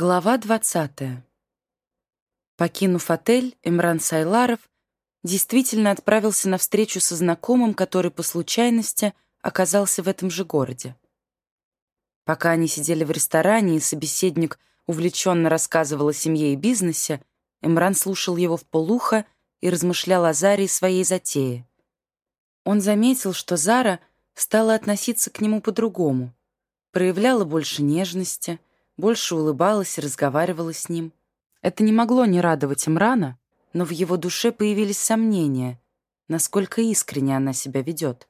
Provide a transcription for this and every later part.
Глава 20. Покинув отель, Эмран Сайларов действительно отправился на встречу со знакомым, который по случайности оказался в этом же городе. Пока они сидели в ресторане, и собеседник увлеченно рассказывал о семье и бизнесе, Эмран слушал его в полухо и размышлял о Заре и своей затее. Он заметил, что Зара стала относиться к нему по-другому, проявляла больше нежности — больше улыбалась и разговаривала с ним. Это не могло не радовать Имрана, но в его душе появились сомнения, насколько искренне она себя ведет.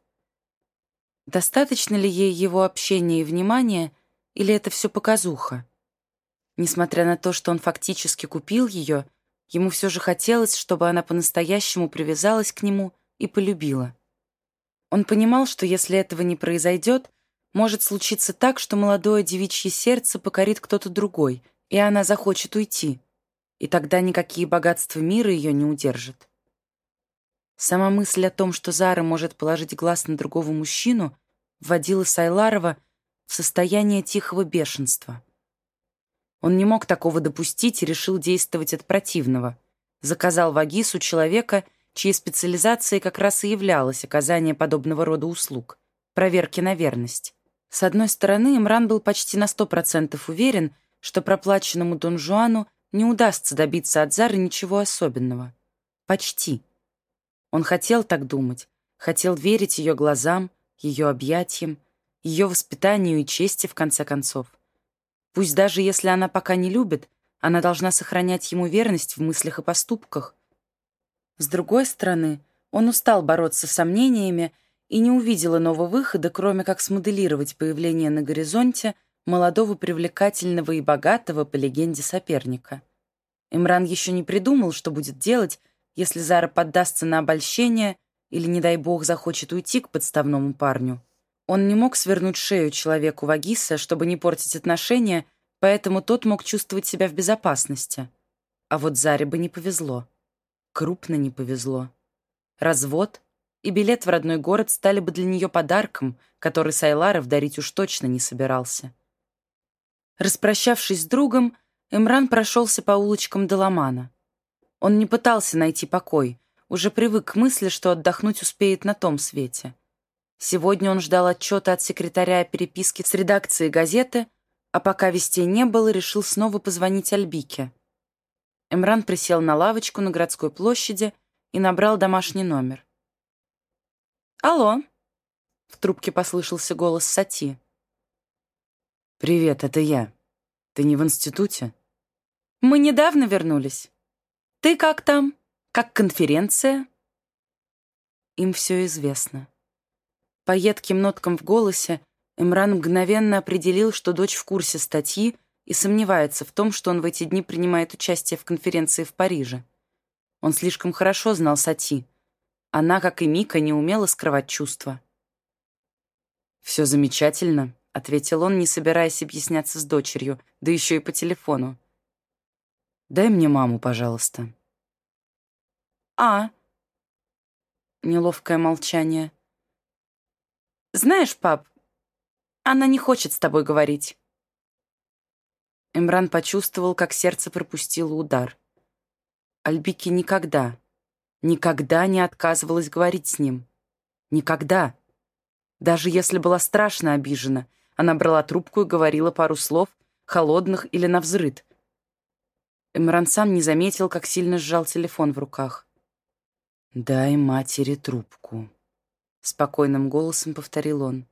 Достаточно ли ей его общения и внимания, или это все показуха? Несмотря на то, что он фактически купил ее, ему все же хотелось, чтобы она по-настоящему привязалась к нему и полюбила. Он понимал, что если этого не произойдет, может случиться так, что молодое девичье сердце покорит кто-то другой, и она захочет уйти. И тогда никакие богатства мира ее не удержат. Сама мысль о том, что Зара может положить глаз на другого мужчину, вводила Сайларова в состояние тихого бешенства. Он не мог такого допустить и решил действовать от противного. Заказал в Агису человека, чьей специализацией как раз и являлось оказание подобного рода услуг — проверки на верность. С одной стороны, Имран был почти на сто процентов уверен, что проплаченному Дон Жуану не удастся добиться от Зары ничего особенного. Почти. Он хотел так думать, хотел верить ее глазам, ее объятиям, ее воспитанию и чести, в конце концов. Пусть даже если она пока не любит, она должна сохранять ему верность в мыслях и поступках. С другой стороны, он устал бороться с сомнениями и не увидела нового выхода, кроме как смоделировать появление на горизонте молодого, привлекательного и богатого, по легенде, соперника. Имран еще не придумал, что будет делать, если Зара поддастся на обольщение или, не дай бог, захочет уйти к подставному парню. Он не мог свернуть шею человеку Вагиса, чтобы не портить отношения, поэтому тот мог чувствовать себя в безопасности. А вот Заре бы не повезло. Крупно не повезло. Развод — и билет в родной город стали бы для нее подарком, который Сайларов дарить уж точно не собирался. Распрощавшись с другом, Эмран прошелся по улочкам Доломана. Он не пытался найти покой, уже привык к мысли, что отдохнуть успеет на том свете. Сегодня он ждал отчета от секретаря о переписке с редакцией газеты, а пока вестей не было, решил снова позвонить Альбике. Эмран присел на лавочку на городской площади и набрал домашний номер. «Алло!» — в трубке послышался голос Сати. «Привет, это я. Ты не в институте?» «Мы недавно вернулись. Ты как там? Как конференция?» Им все известно. По едким ноткам в голосе Эмран мгновенно определил, что дочь в курсе статьи и сомневается в том, что он в эти дни принимает участие в конференции в Париже. Он слишком хорошо знал Сати — она, как и Мика, не умела скрывать чувства. «Все замечательно», — ответил он, не собираясь объясняться с дочерью, да еще и по телефону. «Дай мне маму, пожалуйста». «А?» Неловкое молчание. «Знаешь, пап, она не хочет с тобой говорить». Эмран почувствовал, как сердце пропустило удар. Альбики никогда, никогда не отказывалась говорить с ним. Никогда. Даже если была страшно обижена, она брала трубку и говорила пару слов, холодных или навзрыд. Эмран сам не заметил, как сильно сжал телефон в руках. «Дай матери трубку», — спокойным голосом повторил он.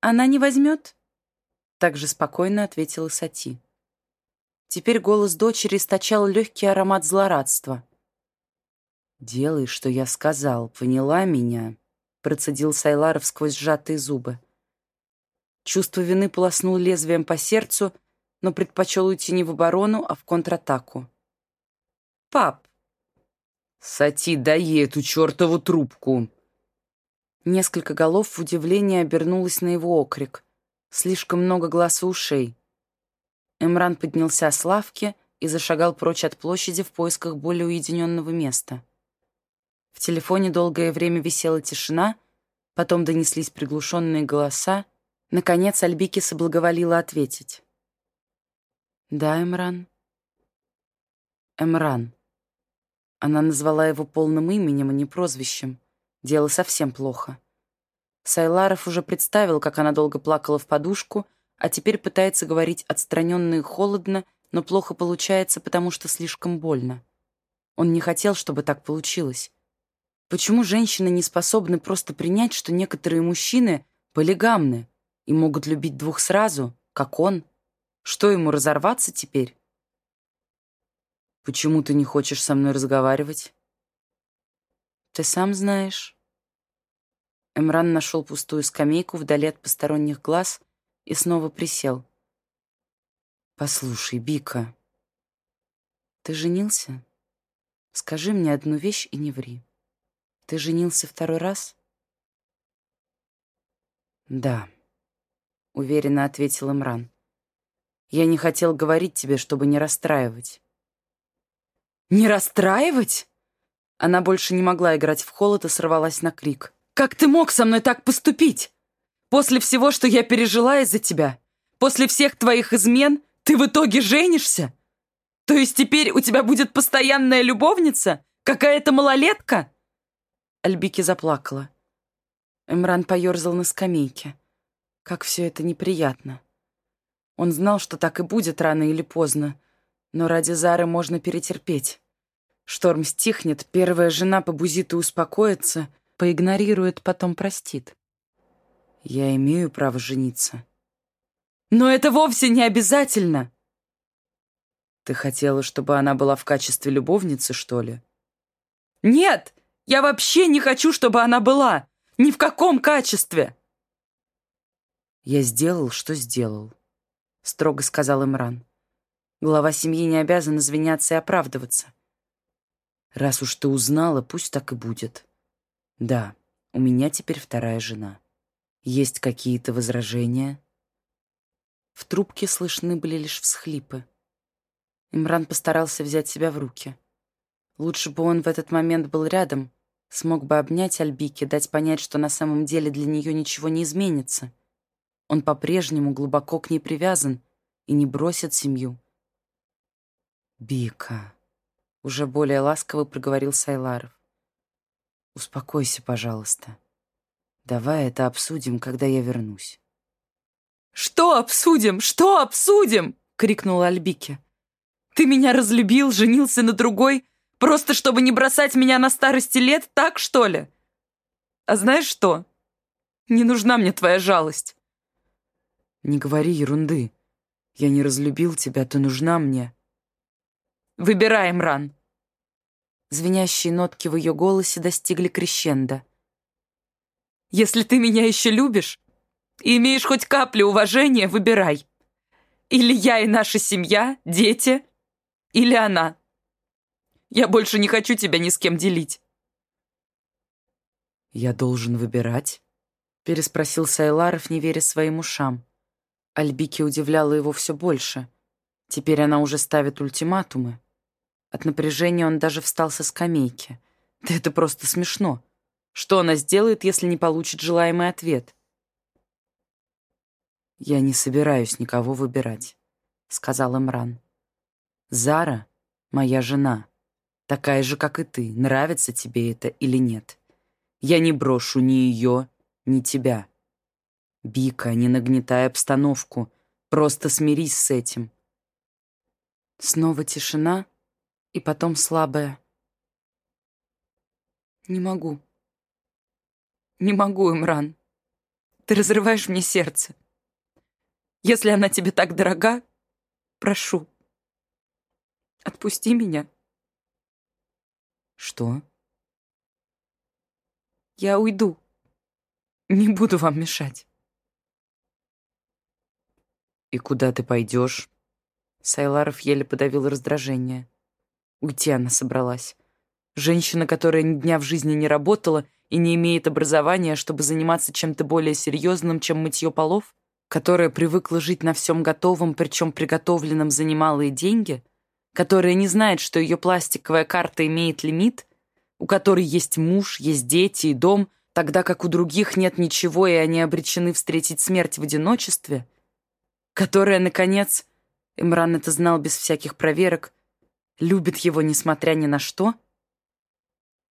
«Она не возьмет?» Так же спокойно ответила Сати. Теперь голос дочери источал легкий аромат злорадства — «Делай, что я сказал, поняла меня?» процедил Сайларов сквозь сжатые зубы. Чувство вины полоснул лезвием по сердцу, но предпочел уйти не в оборону, а в контратаку. «Пап!» «Сати, дай ей эту чертову трубку!» Несколько голов в удивлении обернулось на его окрик. Слишком много глаз и ушей. Эмран поднялся с лавки и зашагал прочь от площади в поисках более уединенного места. В телефоне долгое время висела тишина, потом донеслись приглушенные голоса. Наконец Альбики соблаговолила ответить. Да, Эмран. Эмран. Она назвала его полным именем, а не прозвищем. Дело совсем плохо. Сайларов уже представил, как она долго плакала в подушку, а теперь пытается говорить отстраненно и холодно, но плохо получается, потому что слишком больно. Он не хотел, чтобы так получилось. Почему женщины не способны просто принять, что некоторые мужчины полигамны и могут любить двух сразу, как он? Что ему, разорваться теперь? Почему ты не хочешь со мной разговаривать? Ты сам знаешь. Эмран нашел пустую скамейку вдали от посторонних глаз и снова присел. «Послушай, Бика, ты женился? Скажи мне одну вещь и не ври. Ты женился второй раз?» «Да», — уверенно ответил Имран. «Я не хотел говорить тебе, чтобы не расстраивать». «Не расстраивать?» Она больше не могла играть в холод и сорвалась на крик. «Как ты мог со мной так поступить? После всего, что я пережила из-за тебя? После всех твоих измен ты в итоге женишься? То есть теперь у тебя будет постоянная любовница? Какая-то малолетка?» Альбики заплакала. Эмран поерзал на скамейке. Как все это неприятно. Он знал, что так и будет рано или поздно, но ради Зары можно перетерпеть. Шторм стихнет, первая жена побузит и успокоится, поигнорирует, потом простит. Я имею право жениться. Но это вовсе не обязательно. Ты хотела, чтобы она была в качестве любовницы, что ли? Нет, я вообще не хочу, чтобы она была. Ни в каком качестве. Я сделал, что сделал, строго сказал Имран. Глава семьи не обязан извиняться и оправдываться. Раз уж ты узнала, пусть так и будет. Да, у меня теперь вторая жена. Есть какие-то возражения? В трубке слышны были лишь всхлипы. Имран постарался взять себя в руки. Лучше бы он в этот момент был рядом, смог бы обнять Альбики, дать понять, что на самом деле для нее ничего не изменится. Он по-прежнему глубоко к ней привязан и не бросит семью. «Бика», — уже более ласково проговорил Сайларов. «Успокойся, пожалуйста. Давай это обсудим, когда я вернусь». «Что обсудим? Что обсудим?» — крикнула Альбике. Ты меня разлюбил, женился на другой, просто чтобы не бросать меня на старости лет, так что ли? А знаешь что? Не нужна мне твоя жалость. Не говори ерунды. Я не разлюбил тебя, ты нужна мне. Выбираем, Ран. Звенящие нотки в ее голосе достигли крещенда. Если ты меня еще любишь и имеешь хоть каплю уважения, выбирай. Или я и наша семья, дети, или она. Я больше не хочу тебя ни с кем делить. «Я должен выбирать?» — переспросил Сайларов, не веря своим ушам. Альбики удивляла его все больше. Теперь она уже ставит ультиматумы. От напряжения он даже встал со скамейки. Да это просто смешно. Что она сделает, если не получит желаемый ответ? «Я не собираюсь никого выбирать», — сказал Имран. Зара — моя жена. Такая же, как и ты. Нравится тебе это или нет? Я не брошу ни ее, ни тебя. Бика, не нагнетай обстановку. Просто смирись с этим. Снова тишина, и потом слабая. Не могу. Не могу, Имран. Ты разрываешь мне сердце. Если она тебе так дорога, прошу, Отпусти меня. Что? Я уйду. Не буду вам мешать. И куда ты пойдешь? Сайларов еле подавил раздражение. Уйти она собралась. Женщина, которая ни дня в жизни не работала и не имеет образования, чтобы заниматься чем-то более серьезным, чем мытье полов, которая привыкла жить на всем готовом, причем приготовленном за немалые деньги — которая не знает, что ее пластиковая карта имеет лимит, у которой есть муж, есть дети и дом, тогда как у других нет ничего, и они обречены встретить смерть в одиночестве, которая, наконец, Эмран это знал без всяких проверок, любит его, несмотря ни на что.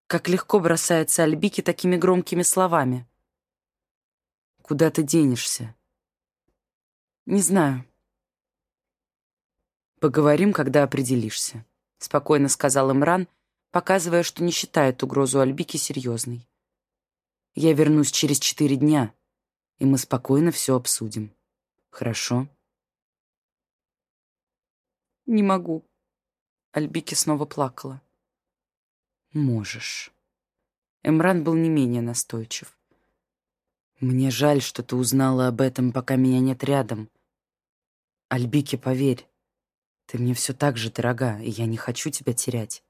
Как легко бросается Альбики такими громкими словами. «Куда ты денешься?» «Не знаю». «Поговорим, когда определишься», — спокойно сказал Имран, показывая, что не считает угрозу Альбики серьезной. «Я вернусь через четыре дня, и мы спокойно все обсудим. Хорошо?» «Не могу». Альбики снова плакала. «Можешь». Эмран был не менее настойчив. «Мне жаль, что ты узнала об этом, пока меня нет рядом. Альбике, поверь, ты мне все так же дорога, и я не хочу тебя терять.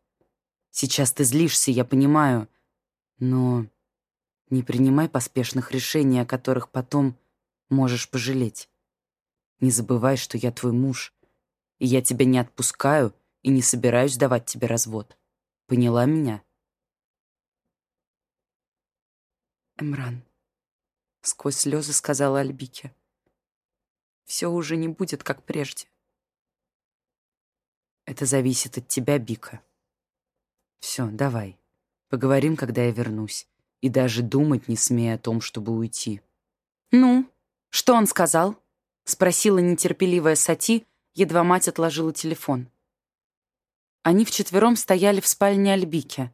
Сейчас ты злишься, я понимаю, но не принимай поспешных решений, о которых потом можешь пожалеть. Не забывай, что я твой муж, и я тебя не отпускаю и не собираюсь давать тебе развод. Поняла меня? Эмран, сквозь слезы сказала Альбике. Все уже не будет, как прежде. Это зависит от тебя, Бика. Все, давай. Поговорим, когда я вернусь. И даже думать не смей о том, чтобы уйти. Ну, что он сказал? Спросила нетерпеливая Сати, едва мать отложила телефон. Они вчетвером стояли в спальне Альбики.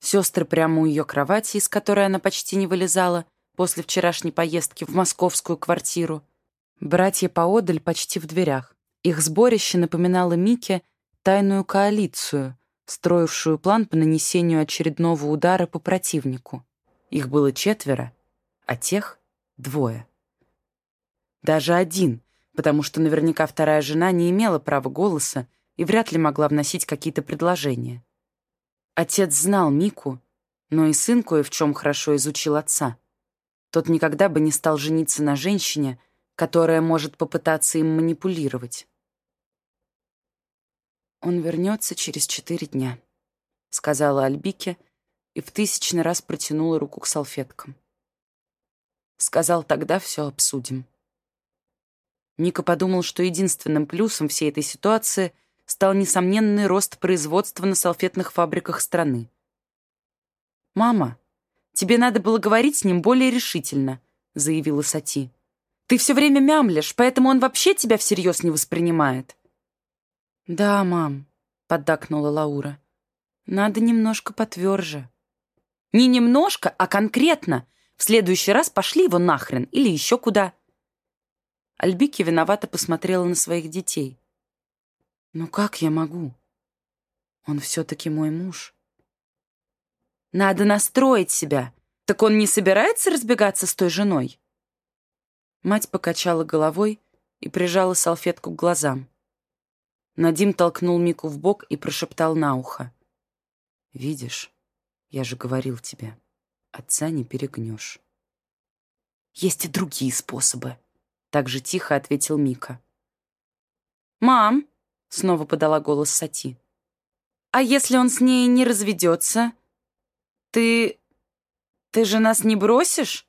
Сестры прямо у ее кровати, из которой она почти не вылезала после вчерашней поездки в московскую квартиру. Братья поодаль почти в дверях. Их сборище напоминало Мике тайную коалицию, строившую план по нанесению очередного удара по противнику. Их было четверо, а тех — двое. Даже один, потому что наверняка вторая жена не имела права голоса и вряд ли могла вносить какие-то предложения. Отец знал Мику, но и сын кое в чем хорошо изучил отца. Тот никогда бы не стал жениться на женщине, которая может попытаться им манипулировать. «Он вернется через четыре дня», — сказала Альбике и в тысячный раз протянула руку к салфеткам. Сказал, тогда все обсудим. Мика подумал, что единственным плюсом всей этой ситуации стал несомненный рост производства на салфетных фабриках страны. «Мама, тебе надо было говорить с ним более решительно», — заявила Сати. «Ты все время мямлишь, поэтому он вообще тебя всерьез не воспринимает». «Да, мам», — поддакнула Лаура. «Надо немножко потверже». «Не немножко, а конкретно. В следующий раз пошли его нахрен или еще куда». Альбики виновато посмотрела на своих детей. «Ну как я могу? Он все-таки мой муж». «Надо настроить себя. Так он не собирается разбегаться с той женой?» Мать покачала головой и прижала салфетку к глазам. Надим толкнул Мику в бок и прошептал на ухо. «Видишь, я же говорил тебе, отца не перегнешь». «Есть и другие способы», так же тихо ответил Мика. «Мам!» — снова подала голос Сати. «А если он с ней не разведется? Ты... ты же нас не бросишь?»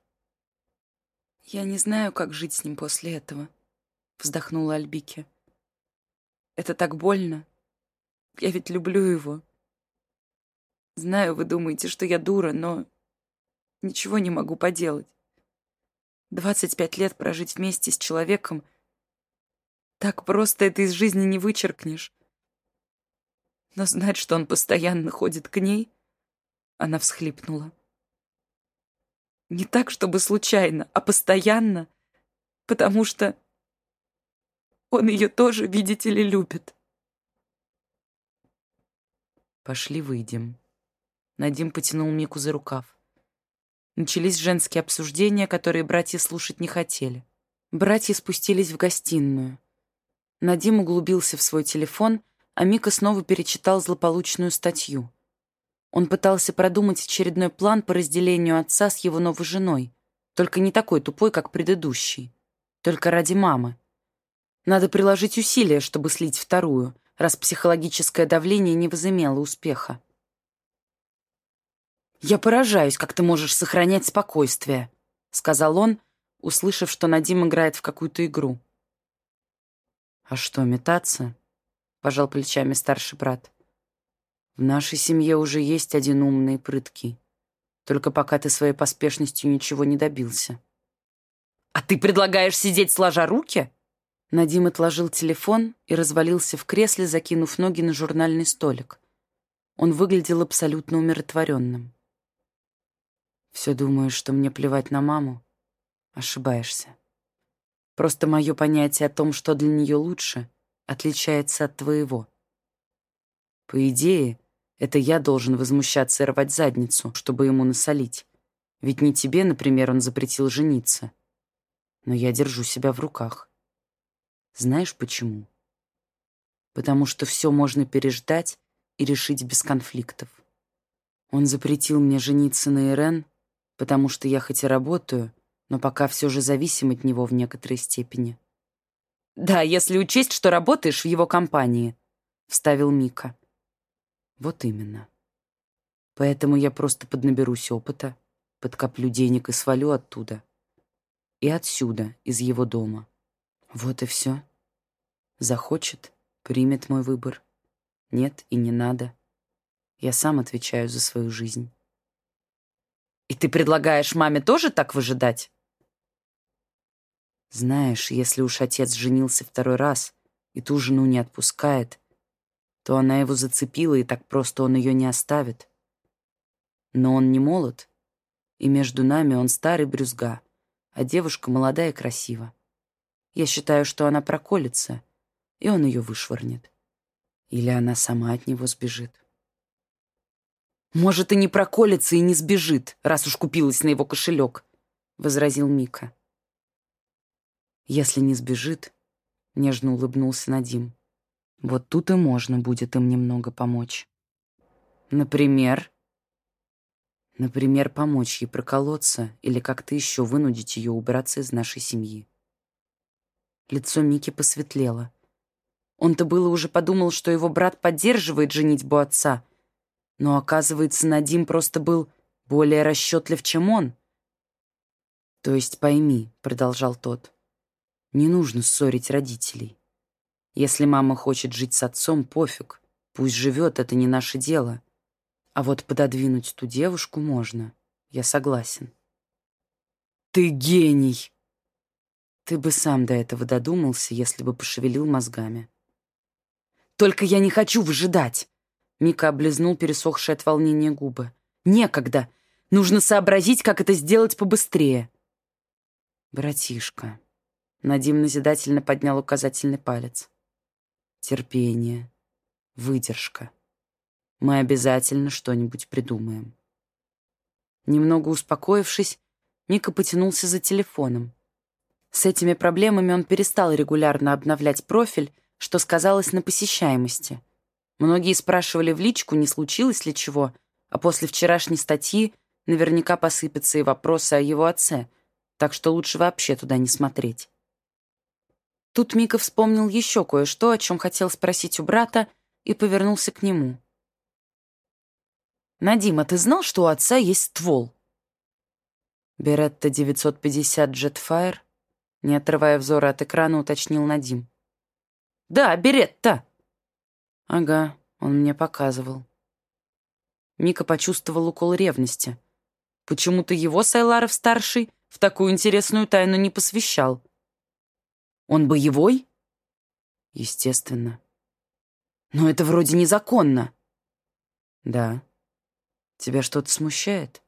«Я не знаю, как жить с ним после этого», — вздохнула Альбике. «Это так больно. Я ведь люблю его. Знаю, вы думаете, что я дура, но ничего не могу поделать. 25 лет прожить вместе с человеком. Так просто это из жизни не вычеркнешь. Но знать, что он постоянно ходит к ней, она всхлипнула. Не так, чтобы случайно, а постоянно, потому что он ее тоже, видите ли, любит. «Пошли выйдем». Надим потянул Мику за рукав. Начались женские обсуждения, которые братья слушать не хотели. Братья спустились в гостиную. Надим углубился в свой телефон, а Мика снова перечитал злополучную статью. Он пытался продумать очередной план по разделению отца с его новой женой, только не такой тупой, как предыдущий. Только ради мамы. Надо приложить усилия, чтобы слить вторую, раз психологическое давление не возымело успеха. «Я поражаюсь, как ты можешь сохранять спокойствие», — сказал он, услышав, что Надим играет в какую-то игру. «А что, метаться?» — пожал плечами старший брат. «В нашей семье уже есть один умный и прыткий. Только пока ты своей поспешностью ничего не добился». «А ты предлагаешь сидеть сложа руки?» Надим отложил телефон и развалился в кресле, закинув ноги на журнальный столик. Он выглядел абсолютно умиротворенным. «Все думаешь, что мне плевать на маму? Ошибаешься. Просто мое понятие о том, что для нее лучше, отличается от твоего. По идее, это я должен возмущаться и рвать задницу, чтобы ему насолить. Ведь не тебе, например, он запретил жениться. Но я держу себя в руках. Знаешь почему? Потому что все можно переждать и решить без конфликтов. Он запретил мне жениться на Ирен, потому что я хоть и работаю, но пока все же зависим от него в некоторой степени. «Да, если учесть, что работаешь в его компании», — вставил Мика. «Вот именно. Поэтому я просто поднаберусь опыта, подкоплю денег и свалю оттуда. И отсюда, из его дома. Вот и все. Захочет, примет мой выбор. Нет и не надо. Я сам отвечаю за свою жизнь. И ты предлагаешь маме тоже так выжидать? Знаешь, если уж отец женился второй раз и ту жену не отпускает, то она его зацепила, и так просто он ее не оставит. Но он не молод, и между нами он старый брюзга, а девушка молодая и красива. Я считаю, что она проколется, и он ее вышвырнет. Или она сама от него сбежит. «Может, и не проколется, и не сбежит, раз уж купилась на его кошелек», — возразил Мика. «Если не сбежит», — нежно улыбнулся Надим, «вот тут и можно будет им немного помочь». «Например?» «Например, помочь ей проколоться или как-то еще вынудить ее убраться из нашей семьи». Лицо Мики посветлело. Он-то было уже подумал, что его брат поддерживает женитьбу отца. Но, оказывается, Надим просто был более расчетлив, чем он. «То есть пойми», — продолжал тот, — «не нужно ссорить родителей. Если мама хочет жить с отцом, пофиг. Пусть живет, это не наше дело. А вот пододвинуть ту девушку можно. Я согласен». «Ты гений!» Ты бы сам до этого додумался, если бы пошевелил мозгами. Только я не хочу выжидать!» Мика облизнул пересохшие от волнения губы. «Некогда! Нужно сообразить, как это сделать побыстрее!» «Братишка!» Надим назидательно поднял указательный палец. «Терпение, выдержка. Мы обязательно что-нибудь придумаем». Немного успокоившись, Мика потянулся за телефоном. С этими проблемами он перестал регулярно обновлять профиль, что сказалось на посещаемости. Многие спрашивали в личку, не случилось ли чего, а после вчерашней статьи наверняка посыпятся и вопросы о его отце, так что лучше вообще туда не смотреть. Тут Мика вспомнил еще кое-что, о чем хотел спросить у брата, и повернулся к нему. «Надима, ты знал, что у отца есть ствол?» «Беретта 950 Jetfire?» Не отрывая взора от экрана, уточнил Надим. Да, Беретта!» «Ага, он мне показывал». Мика почувствовал укол ревности. Почему-то его Сайларов-старший в такую интересную тайну не посвящал. «Он боевой?» «Естественно». «Но это вроде незаконно». «Да. Тебя что-то смущает?»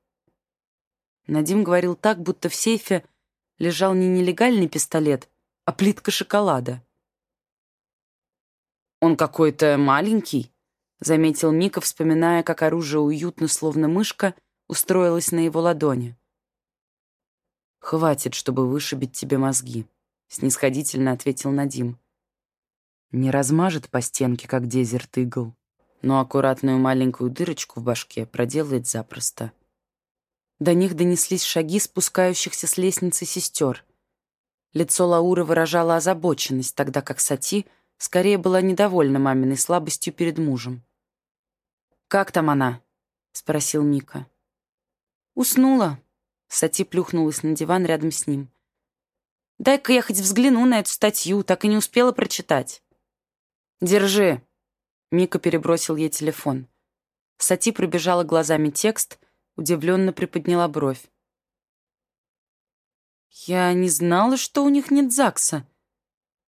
Надим говорил так, будто в сейфе лежал не нелегальный пистолет, а плитка шоколада. «Он какой-то маленький», — заметил Мика, вспоминая, как оружие уютно, словно мышка, устроилось на его ладони. «Хватит, чтобы вышибить тебе мозги», — снисходительно ответил Надим. «Не размажет по стенке, как дезерт игл, но аккуратную маленькую дырочку в башке проделает запросто». До них донеслись шаги спускающихся с лестницы сестер. Лицо Лауры выражало озабоченность, тогда как Сати — скорее была недовольна маминой слабостью перед мужем. «Как там она?» — спросил Мика. «Уснула». Сати плюхнулась на диван рядом с ним. Дай-ка я хоть взгляну на эту статью, так и не успела прочитать». «Держи». Мика перебросил ей телефон. Сати пробежала глазами текст, удивленно приподняла бровь. «Я не знала, что у них нет ЗАГСа.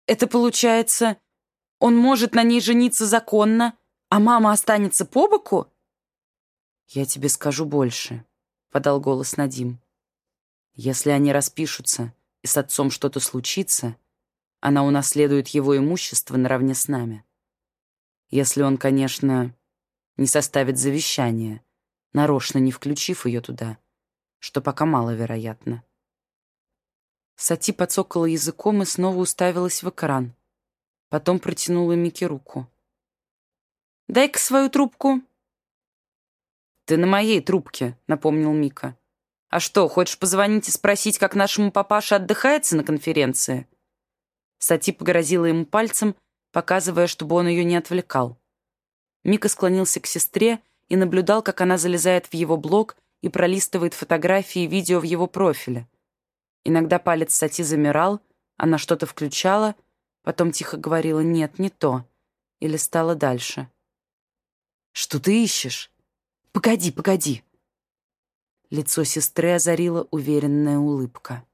Это получается, он может на ней жениться законно, а мама останется по боку?» «Я тебе скажу больше», — подал голос Надим. «Если они распишутся, и с отцом что-то случится, она унаследует его имущество наравне с нами. Если он, конечно, не составит завещание, нарочно не включив ее туда, что пока маловероятно. Сати подсокала языком и снова уставилась в экран. Потом протянула Мике руку. «Дай-ка свою трубку». «Ты на моей трубке», — напомнил Мика. «А что, хочешь позвонить и спросить, как нашему папаше отдыхается на конференции?» Сати погрозила ему пальцем, показывая, чтобы он ее не отвлекал. Мика склонился к сестре и наблюдал, как она залезает в его блог и пролистывает фотографии и видео в его профиле. Иногда палец Сати замирал, она что-то включала, потом тихо говорила «нет, не то» и листала дальше. «Что ты ищешь?» «Погоди, погоди!» Лицо сестры озарила уверенная улыбка.